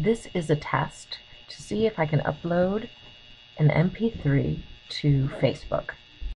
This is a test to see if I can upload an MP3 to Facebook.